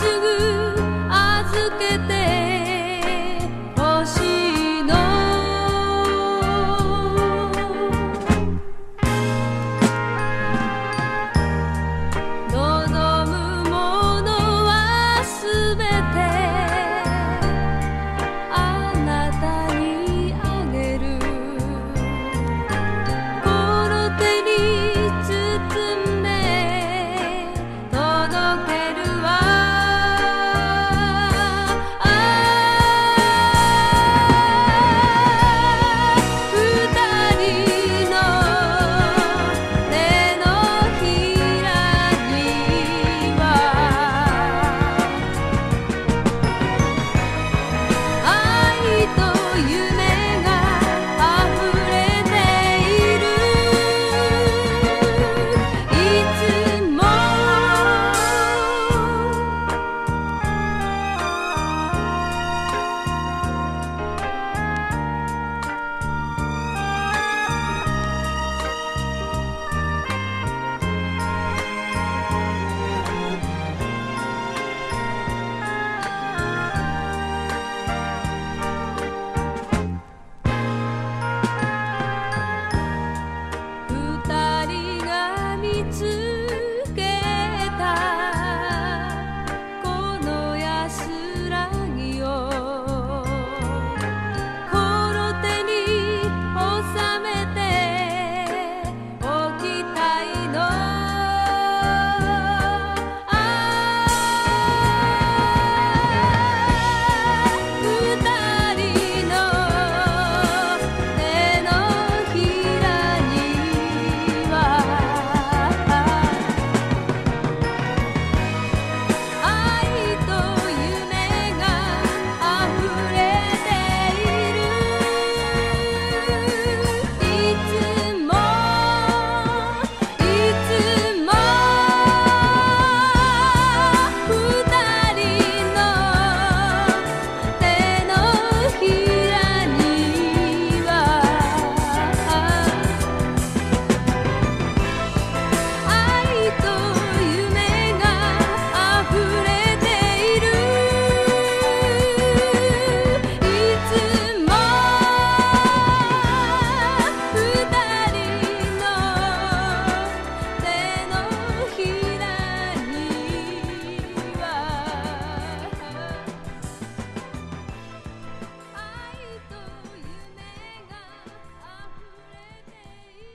すぐ